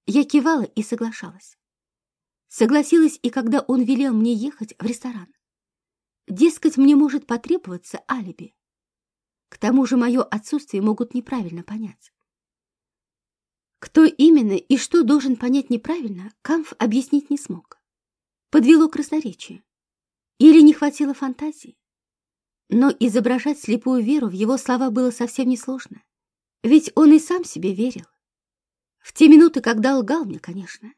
Я кивала и соглашалась. Согласилась и когда он велел мне ехать в ресторан. Дескать, мне может потребоваться алиби. К тому же мое отсутствие могут неправильно понять. Кто именно и что должен понять неправильно, Камф объяснить не смог. Подвело красноречие. Или не хватило фантазии. Но изображать слепую веру в его слова было совсем несложно. Ведь он и сам себе верил. В те минуты, когда лгал мне, конечно.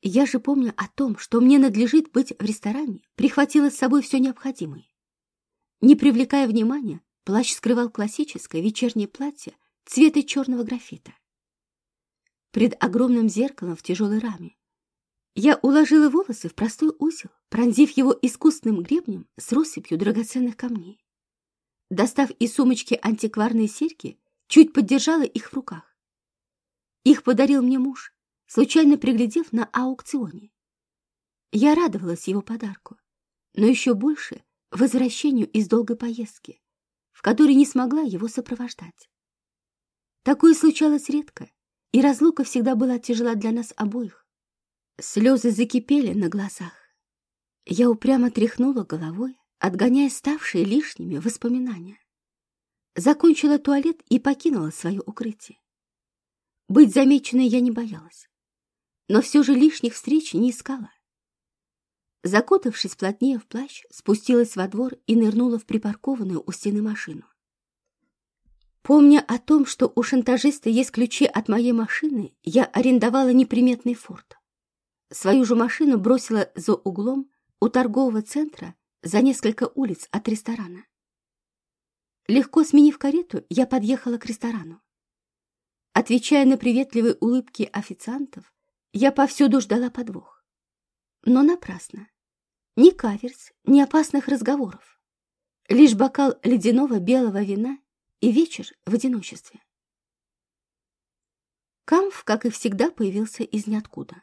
Я же помню о том, что мне надлежит быть в ресторане, прихватила с собой все необходимое. Не привлекая внимания, плащ скрывал классическое вечернее платье цвета черного графита. Пред огромным зеркалом в тяжелой раме я уложила волосы в простой узел, пронзив его искусственным гребнем с россыпью драгоценных камней. Достав из сумочки антикварные серьги, чуть поддержала их в руках. Их подарил мне муж, случайно приглядев на аукционе. Я радовалась его подарку, но еще больше возвращению из долгой поездки, в которой не смогла его сопровождать. Такое случалось редко, и разлука всегда была тяжела для нас обоих. Слезы закипели на глазах. Я упрямо тряхнула головой, отгоняя ставшие лишними воспоминания. Закончила туалет и покинула свое укрытие. Быть замеченной я не боялась, но все же лишних встреч не искала. Закутавшись плотнее в плащ, спустилась во двор и нырнула в припаркованную у стены машину. Помня о том, что у шантажиста есть ключи от моей машины, я арендовала неприметный форт. Свою же машину бросила за углом у торгового центра за несколько улиц от ресторана. Легко сменив карету, я подъехала к ресторану. Отвечая на приветливые улыбки официантов, я повсюду ждала подвох. Но напрасно. Ни каверс, ни опасных разговоров. Лишь бокал ледяного белого вина и вечер в одиночестве. Камф, как и всегда, появился из ниоткуда.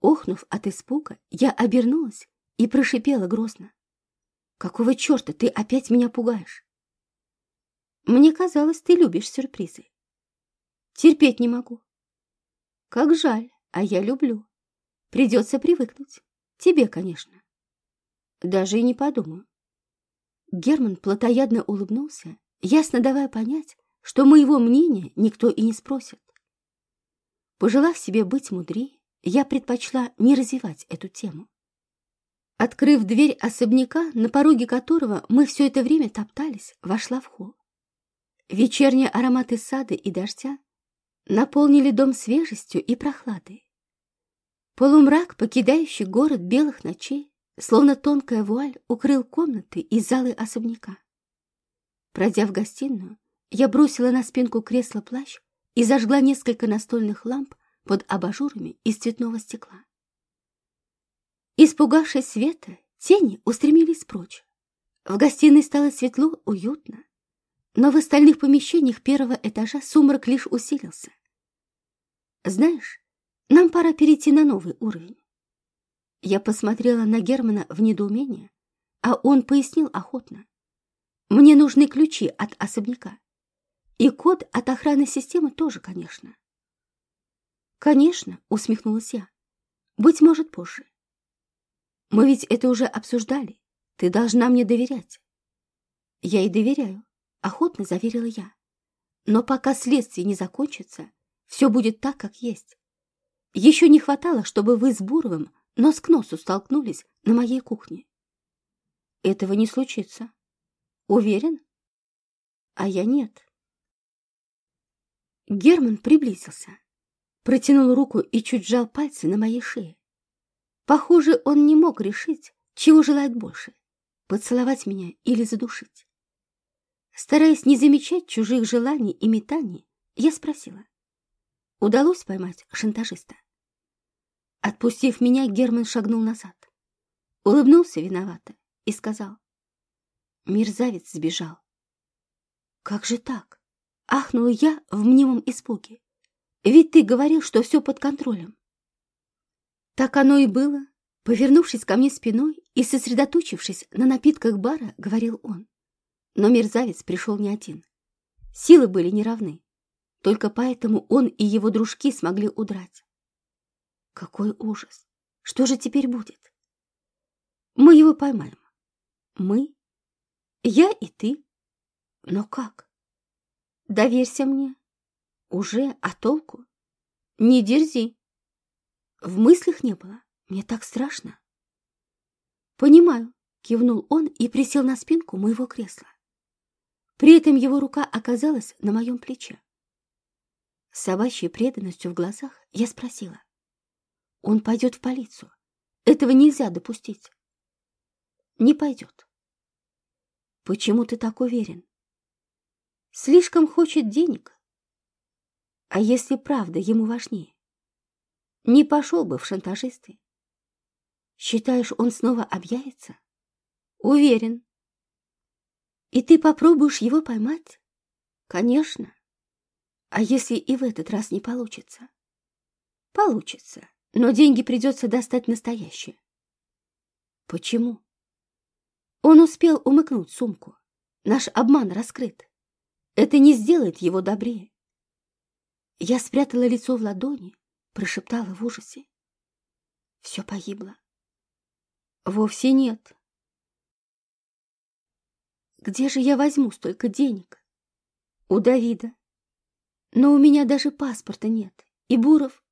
Охнув от испуга, я обернулась и прошипела грозно. «Какого черта ты опять меня пугаешь?» «Мне казалось, ты любишь сюрпризы». «Терпеть не могу». «Как жаль, а я люблю. Придется привыкнуть. Тебе, конечно». «Даже и не подумаю». Герман плотоядно улыбнулся, ясно давая понять, что моего мнения никто и не спросит. Пожелав себе быть мудрее, я предпочла не развивать эту тему. Открыв дверь особняка, на пороге которого мы все это время топтались, вошла в холл. Вечерние ароматы сада и дождя наполнили дом свежестью и прохладой. Полумрак, покидающий город белых ночей, словно тонкая вуаль, укрыл комнаты и залы особняка. Пройдя в гостиную, я бросила на спинку кресла плащ и зажгла несколько настольных ламп под абажурами из цветного стекла. Испугавшись света, тени устремились прочь. В гостиной стало светло, уютно, но в остальных помещениях первого этажа сумрак лишь усилился. Знаешь, нам пора перейти на новый уровень. Я посмотрела на Германа в недоумении, а он пояснил охотно. Мне нужны ключи от особняка. И код от охраны системы тоже, конечно. «Конечно», — усмехнулась я. «Быть может, позже». «Мы ведь это уже обсуждали. Ты должна мне доверять». «Я и доверяю», — охотно заверила я. «Но пока следствие не закончится, все будет так, как есть. Еще не хватало, чтобы вы с Буровым нос к носу столкнулись на моей кухне. Этого не случится. Уверен? А я нет. Герман приблизился, протянул руку и чуть сжал пальцы на моей шее. Похоже, он не мог решить, чего желает больше — поцеловать меня или задушить. Стараясь не замечать чужих желаний и метаний, я спросила. Удалось поймать шантажиста? Отпустив меня, Герман шагнул назад. Улыбнулся виновато и сказал. Мерзавец сбежал. Как же так? Ахнула я в мнимом испуге. Ведь ты говорил, что все под контролем. Так оно и было. Повернувшись ко мне спиной и сосредоточившись на напитках бара, говорил он. Но мерзавец пришел не один. Силы были неравны. Только поэтому он и его дружки смогли удрать. Какой ужас! Что же теперь будет? Мы его поймаем. Мы? Я и ты. Но как? Доверься мне. Уже, а толку? Не дерзи. В мыслях не было. Мне так страшно. Понимаю, кивнул он и присел на спинку моего кресла. При этом его рука оказалась на моем плече. С собачьей преданностью в глазах я спросила. Он пойдет в полицию. Этого нельзя допустить. Не пойдет. Почему ты так уверен? Слишком хочет денег. А если правда ему важнее? Не пошел бы в шантажисты. Считаешь, он снова объявится? Уверен. И ты попробуешь его поймать? Конечно. А если и в этот раз не получится? Получится, но деньги придется достать настоящие. Почему? Он успел умыкнуть сумку. Наш обман раскрыт. Это не сделает его добрее. Я спрятала лицо в ладони, прошептала в ужасе. Все погибло. Вовсе нет. Где же я возьму столько денег? У Давида. Но у меня даже паспорта нет. И Буров.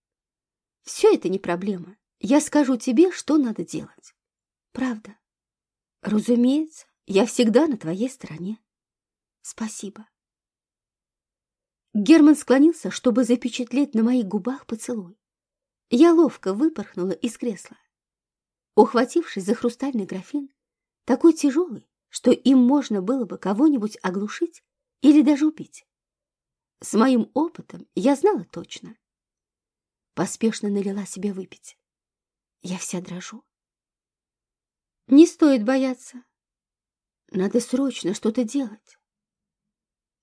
Все это не проблема. Я скажу тебе, что надо делать. Правда. Разумеется, я всегда на твоей стороне. Спасибо. Герман склонился, чтобы запечатлеть на моих губах поцелуй. Я ловко выпорхнула из кресла. Ухватившись за хрустальный графин, такой тяжелый, что им можно было бы кого-нибудь оглушить или даже убить. С моим опытом я знала точно. Поспешно налила себе выпить. Я вся дрожу. Не стоит бояться. Надо срочно что-то делать.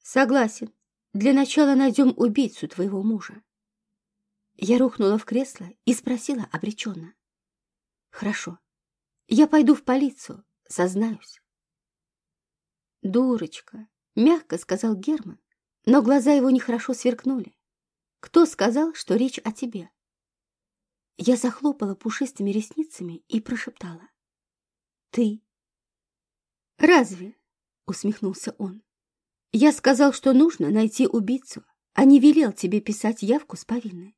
Согласен. Для начала найдем убийцу твоего мужа. Я рухнула в кресло и спросила обреченно. Хорошо, я пойду в полицию, сознаюсь. Дурочка, мягко сказал Герман, но глаза его нехорошо сверкнули. Кто сказал, что речь о тебе? Я захлопала пушистыми ресницами и прошептала ты. Разве? Усмехнулся он. Я сказал, что нужно найти убийцу, а не велел тебе писать явку с повинной.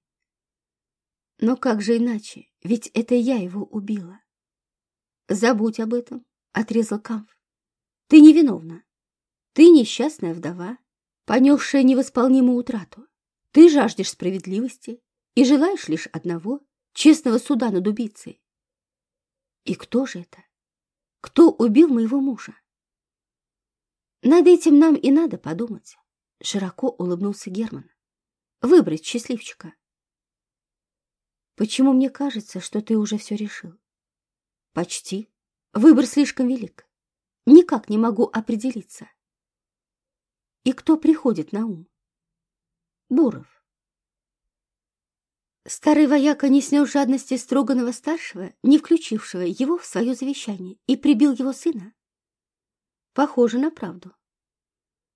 Но как же иначе? Ведь это я его убила. Забудь об этом, отрезал Камф. Ты невиновна. Ты несчастная вдова, понесшая невосполнимую утрату. Ты жаждешь справедливости и желаешь лишь одного — честного суда над убийцей. И кто же это? Кто убил моего мужа? Над этим нам и надо подумать. Широко улыбнулся Герман. Выбрать счастливчика. Почему мне кажется, что ты уже все решил? Почти. Выбор слишком велик. Никак не могу определиться. И кто приходит на ум? Буров. Старый вояка не снес жадности Строганова-старшего, не включившего его в свое завещание, и прибил его сына? Похоже на правду.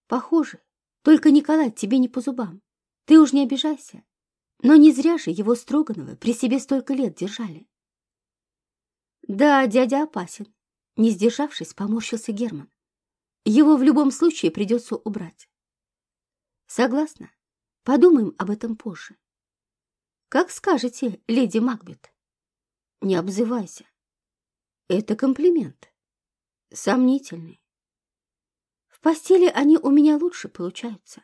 Похоже. Только, Николай, тебе не по зубам. Ты уж не обижайся. Но не зря же его Строганова при себе столько лет держали. Да, дядя опасен. Не сдержавшись, поморщился Герман. Его в любом случае придется убрать. Согласна. Подумаем об этом позже. Как скажете, леди Макбет. Не обзывайся. Это комплимент. Сомнительный. В постели они у меня лучше получаются.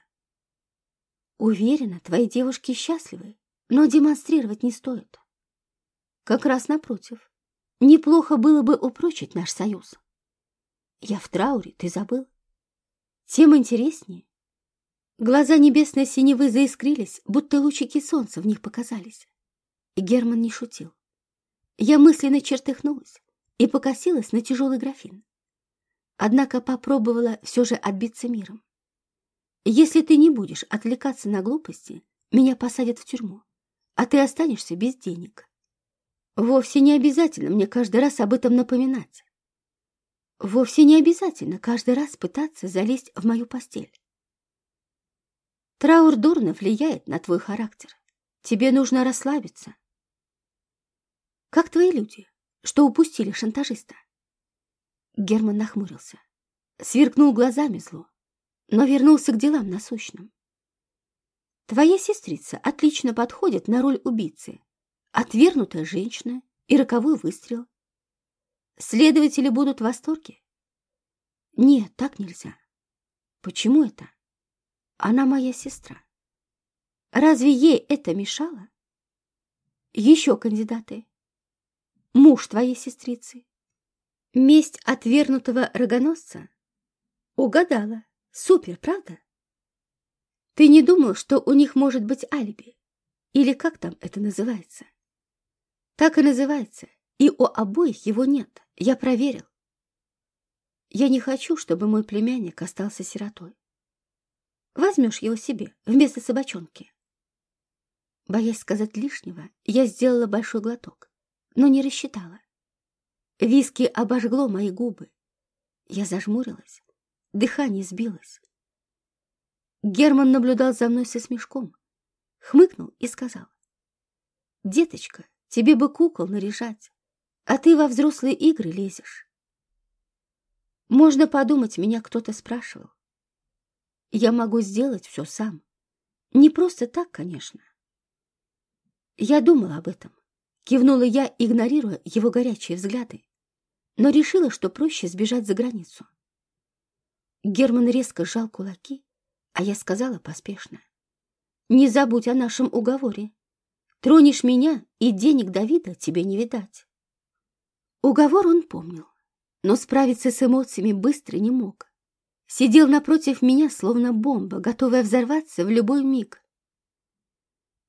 Уверена, твои девушки счастливы, но демонстрировать не стоит. Как раз напротив. Неплохо было бы упрочить наш союз. Я в трауре, ты забыл? Тем интереснее. Глаза небесной синевы заискрились, будто лучики солнца в них показались. И Герман не шутил. Я мысленно чертыхнулась и покосилась на тяжелый графин. Однако попробовала все же отбиться миром. Если ты не будешь отвлекаться на глупости, меня посадят в тюрьму, а ты останешься без денег. Вовсе не обязательно мне каждый раз об этом напоминать. Вовсе не обязательно каждый раз пытаться залезть в мою постель. Траур дурно влияет на твой характер. Тебе нужно расслабиться. Как твои люди, что упустили шантажиста? Герман нахмурился, сверкнул глазами зло, но вернулся к делам насущным. Твоя сестрица отлично подходит на роль убийцы. Отвергнутая женщина и роковой выстрел. Следователи будут в восторге? Нет, так нельзя. Почему это? Она моя сестра. Разве ей это мешало? Еще кандидаты. Муж твоей сестрицы. Месть отвергнутого рогоносца? Угадала. Супер, правда? Ты не думал, что у них может быть алиби? Или как там это называется? Так и называется. И у обоих его нет. Я проверил. Я не хочу, чтобы мой племянник остался сиротой. Возьмешь его себе вместо собачонки. Боясь сказать лишнего, я сделала большой глоток, но не рассчитала. Виски обожгло мои губы. Я зажмурилась, дыхание сбилось. Герман наблюдал за мной со смешком, хмыкнул и сказал. «Деточка, тебе бы кукол наряжать, а ты во взрослые игры лезешь». Можно подумать, меня кто-то спрашивал. Я могу сделать все сам. Не просто так, конечно. Я думала об этом. Кивнула я, игнорируя его горячие взгляды, но решила, что проще сбежать за границу. Герман резко сжал кулаки, а я сказала поспешно. «Не забудь о нашем уговоре. Тронешь меня, и денег Давида тебе не видать». Уговор он помнил, но справиться с эмоциями быстро не мог. Сидел напротив меня, словно бомба, готовая взорваться в любой миг.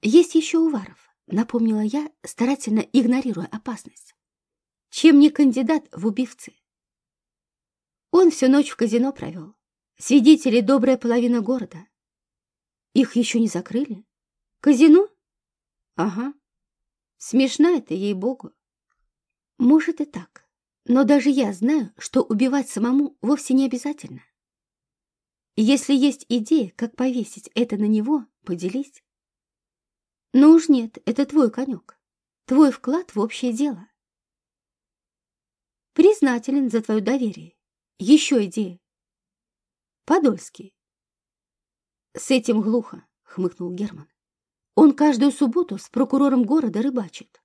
«Есть еще Уваров», — напомнила я, старательно игнорируя опасность. «Чем не кандидат в убивцы?» Он всю ночь в казино провел. Свидетели добрая половина города. Их еще не закрыли? Казино? Ага. Смешно это, ей-богу. Может и так, но даже я знаю, что убивать самому вовсе не обязательно. Если есть идея, как повесить это на него, поделись. Ну уж нет, это твой конек. Твой вклад в общее дело. Признателен за твое доверие. Еще идея. Подольский. С этим глухо, хмыкнул Герман. Он каждую субботу с прокурором города рыбачит.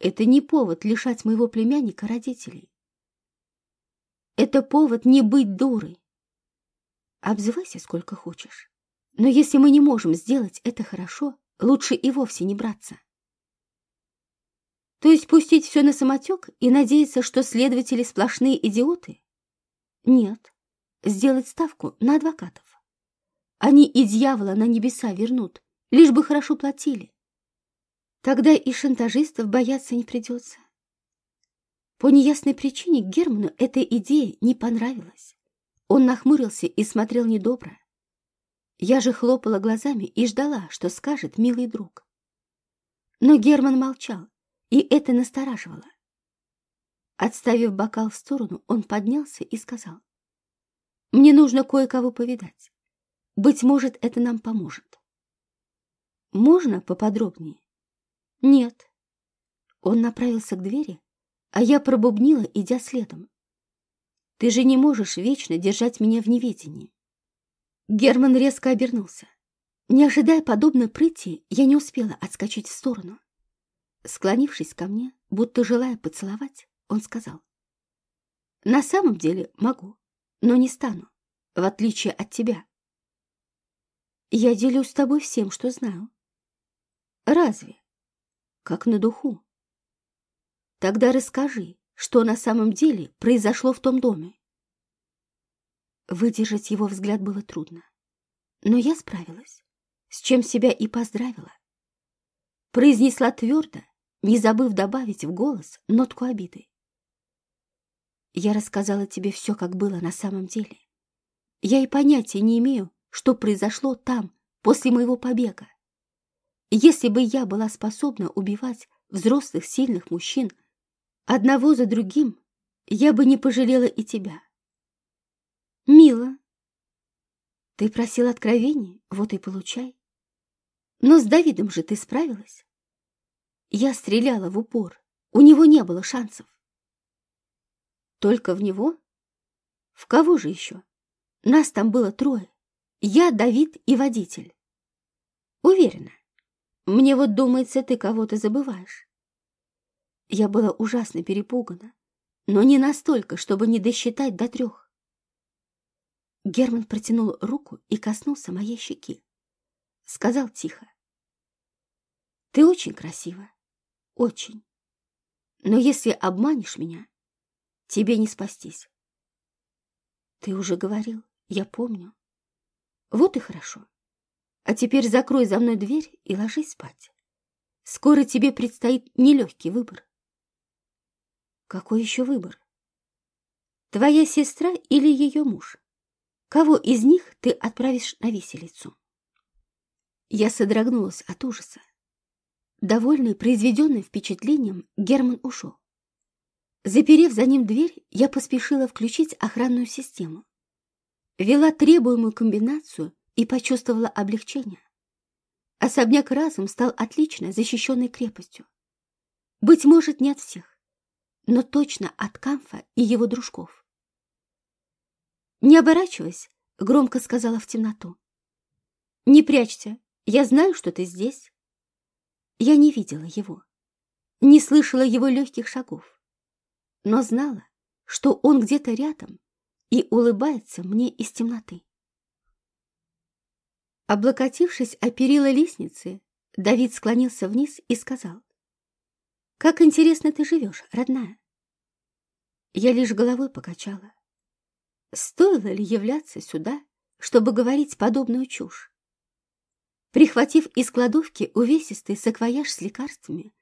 Это не повод лишать моего племянника родителей. Это повод не быть дурой. Обзывайся сколько хочешь. Но если мы не можем сделать это хорошо, лучше и вовсе не браться. То есть пустить все на самотек и надеяться, что следователи сплошные идиоты? Нет. Сделать ставку на адвокатов. Они и дьявола на небеса вернут, лишь бы хорошо платили. Тогда и шантажистов бояться не придется. По неясной причине Герману эта идея не понравилась. Он нахмурился и смотрел недобро. Я же хлопала глазами и ждала, что скажет милый друг. Но Герман молчал, и это настораживало. Отставив бокал в сторону, он поднялся и сказал. «Мне нужно кое-кого повидать. Быть может, это нам поможет». «Можно поподробнее?» «Нет». Он направился к двери, а я пробубнила, идя следом. Ты же не можешь вечно держать меня в неведении. Герман резко обернулся. Не ожидая подобной прыти, я не успела отскочить в сторону. Склонившись ко мне, будто желая поцеловать, он сказал. «На самом деле могу, но не стану, в отличие от тебя. Я делюсь с тобой всем, что знаю». «Разве? Как на духу?» «Тогда расскажи, что на самом деле произошло в том доме». Выдержать его взгляд было трудно, но я справилась, с чем себя и поздравила. Произнесла твердо, не забыв добавить в голос нотку обиды. Я рассказала тебе все, как было на самом деле. Я и понятия не имею, что произошло там, после моего побега. Если бы я была способна убивать взрослых сильных мужчин одного за другим, я бы не пожалела и тебя. Мило. Ты просил откровений, вот и получай. Но с Давидом же ты справилась. Я стреляла в упор. У него не было шансов. Только в него? В кого же еще? Нас там было трое. Я, Давид и водитель. Уверена. Мне вот думается, ты кого-то забываешь. Я была ужасно перепугана, но не настолько, чтобы не досчитать до трех. Герман протянул руку и коснулся моей щеки. Сказал тихо. Ты очень красивая. Очень. Но если обманешь меня, тебе не спастись. Ты уже говорил, я помню. Вот и хорошо. А теперь закрой за мной дверь и ложись спать. Скоро тебе предстоит нелегкий выбор. Какой еще выбор? Твоя сестра или ее муж? Кого из них ты отправишь на виселицу? Я содрогнулась от ужаса. Довольный произведенным впечатлением, Герман ушел. Заперев за ним дверь, я поспешила включить охранную систему. Вела требуемую комбинацию и почувствовала облегчение. Особняк разом стал отлично защищенной крепостью. Быть может, не от всех, но точно от Камфа и его дружков. «Не оборачивайся», — громко сказала в темноту. «Не прячься, я знаю, что ты здесь». Я не видела его, не слышала его легких шагов, но знала, что он где-то рядом и улыбается мне из темноты. Облокотившись о перила лестницы, Давид склонился вниз и сказал, «Как интересно ты живешь, родная!» Я лишь головой покачала. Стоило ли являться сюда, чтобы говорить подобную чушь? Прихватив из кладовки увесистый саквояж с лекарствами,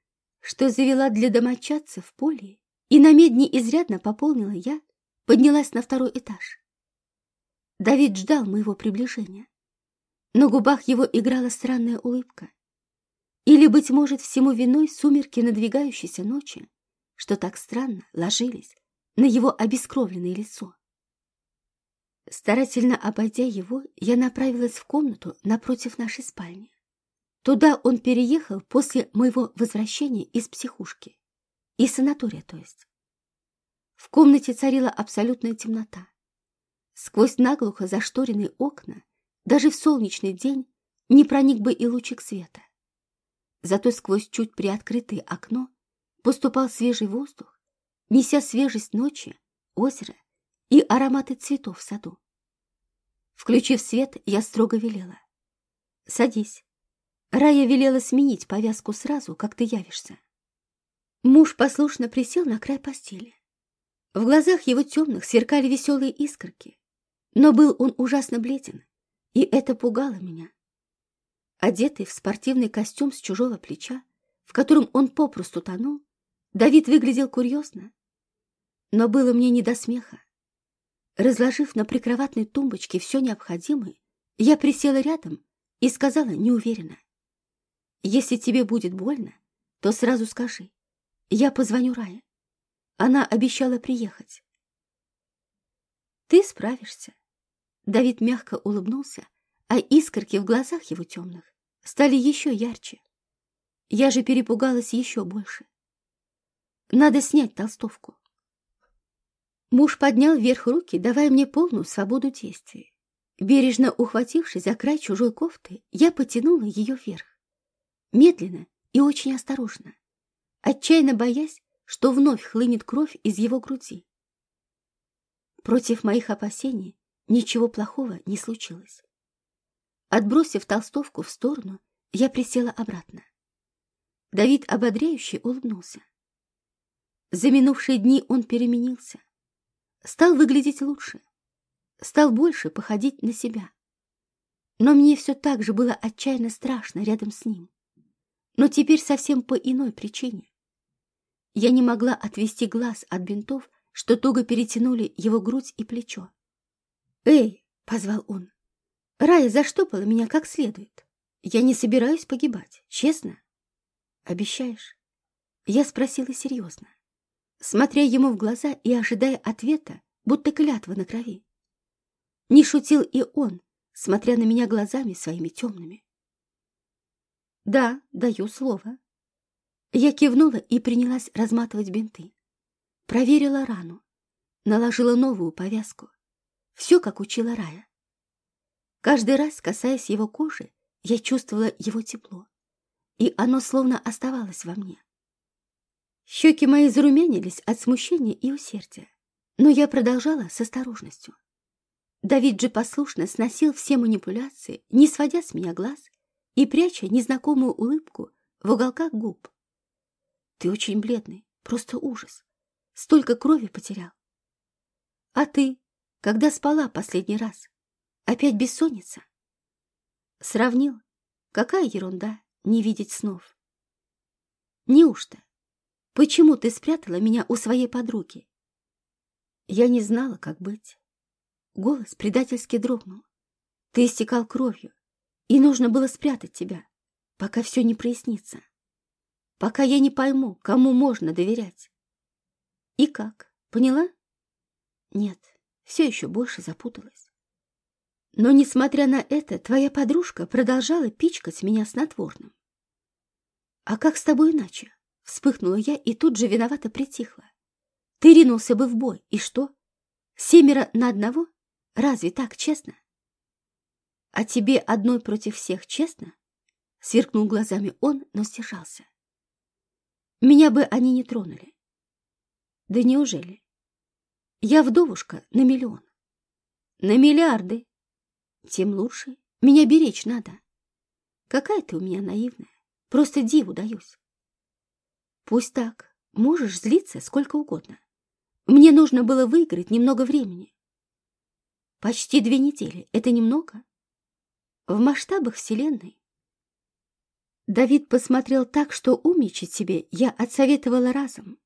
что завела для домочадцев в поле, и на медне изрядно пополнила я, поднялась на второй этаж. Давид ждал моего приближения. На губах его играла странная улыбка. Или, быть может, всему виной сумерки надвигающейся ночи, что так странно ложились на его обескровленное лицо. Старательно обойдя его, я направилась в комнату напротив нашей спальни. Туда он переехал после моего возвращения из психушки. Из санатория, то есть. В комнате царила абсолютная темнота. Сквозь наглухо зашторенные окна даже в солнечный день не проник бы и лучик света. Зато сквозь чуть приоткрытое окно поступал свежий воздух, неся свежесть ночи, озера и ароматы цветов в саду. Включив свет, я строго велела. «Садись». Рая велела сменить повязку сразу, как ты явишься. Муж послушно присел на край постели. В глазах его темных сверкали веселые искорки, но был он ужасно бледен, и это пугало меня. Одетый в спортивный костюм с чужого плеча, в котором он попросту тонул, Давид выглядел курьезно. Но было мне не до смеха. Разложив на прикроватной тумбочке все необходимое, я присела рядом и сказала неуверенно. «Если тебе будет больно, то сразу скажи. Я позвоню Рае. Она обещала приехать». «Ты справишься». Давид мягко улыбнулся, а искорки в глазах его темных стали еще ярче. Я же перепугалась еще больше. Надо снять толстовку. Муж поднял вверх руки, давая мне полную свободу действий. Бережно ухватившись за край чужой кофты, я потянула ее вверх. Медленно и очень осторожно, отчаянно боясь, что вновь хлынет кровь из его груди. Против моих опасений ничего плохого не случилось. Отбросив толстовку в сторону, я присела обратно. Давид ободряюще улыбнулся. За минувшие дни он переменился. Стал выглядеть лучше. Стал больше походить на себя. Но мне все так же было отчаянно страшно рядом с ним. Но теперь совсем по иной причине. Я не могла отвести глаз от бинтов, что туго перетянули его грудь и плечо. «Эй!» — позвал он. «Рая заштопала меня как следует. Я не собираюсь погибать, честно?» «Обещаешь?» Я спросила серьезно, смотря ему в глаза и ожидая ответа, будто клятва на крови. Не шутил и он, смотря на меня глазами своими темными. «Да, даю слово». Я кивнула и принялась разматывать бинты. Проверила рану, наложила новую повязку. Все, как учила Рая. Каждый раз, касаясь его кожи, я чувствовала его тепло, и оно словно оставалось во мне. Щеки мои зарумянились от смущения и усердия, но я продолжала с осторожностью. Давид же послушно сносил все манипуляции, не сводя с меня глаз и пряча незнакомую улыбку в уголках губ. Ты очень бледный, просто ужас. Столько крови потерял. А ты, когда спала последний раз? Опять бессонница? Сравнил? Какая ерунда не видеть снов. Неужто? Почему ты спрятала меня у своей подруги? Я не знала, как быть. Голос предательски дрогнул. Ты истекал кровью, и нужно было спрятать тебя, пока все не прояснится. Пока я не пойму, кому можно доверять. И как, поняла? Нет, все еще больше запуталась. Но, несмотря на это, твоя подружка продолжала пичкать меня снотворным. А как с тобой иначе? Вспыхнула я и тут же виновато притихла. Ты ринулся бы в бой, и что? Семеро на одного? Разве так честно? А тебе одной против всех честно? Сверкнул глазами он, но сдержался. Меня бы они не тронули. Да неужели? Я вдовушка на миллион. На миллиарды. Тем лучше. Меня беречь надо. Какая ты у меня наивная. Просто диву даюсь. Пусть так. Можешь злиться сколько угодно. Мне нужно было выиграть немного времени. Почти две недели. Это немного? В масштабах Вселенной. Давид посмотрел так, что умничать себе я отсоветовала разом,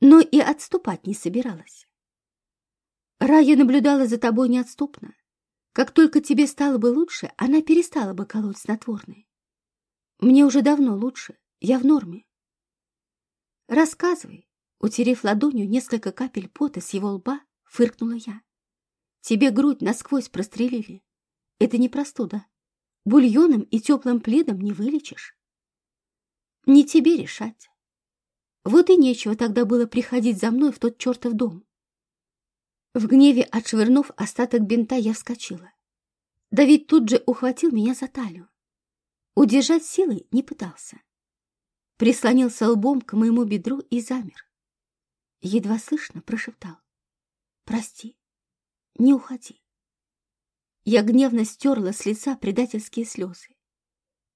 но и отступать не собиралась. Рая наблюдала за тобой неотступно. Как только тебе стало бы лучше, она перестала бы колоть снотворное. Мне уже давно лучше, я в норме. Рассказывай, утерев ладонью несколько капель пота с его лба, фыркнула я. Тебе грудь насквозь прострелили. Это не простуда. Бульоном и теплым пледом не вылечишь. Не тебе решать. Вот и нечего тогда было приходить за мной в тот чертов дом. В гневе отшвырнув остаток бинта, я вскочила. Давид тут же ухватил меня за талию. Удержать силой не пытался. Прислонился лбом к моему бедру и замер. Едва слышно прошептал. «Прости, не уходи. Я гневно стерла с лица предательские слезы.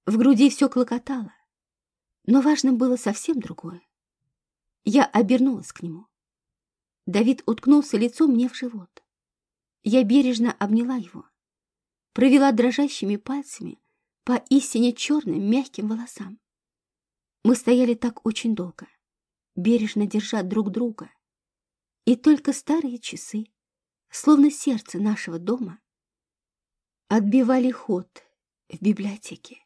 В груди все клокотало, но важным было совсем другое. Я обернулась к нему. Давид уткнулся лицом мне в живот. Я бережно обняла его, провела дрожащими пальцами по истине черным мягким волосам. Мы стояли так очень долго, бережно держа друг друга, и только старые часы словно сердце нашего дома, отбивали ход в библиотеке.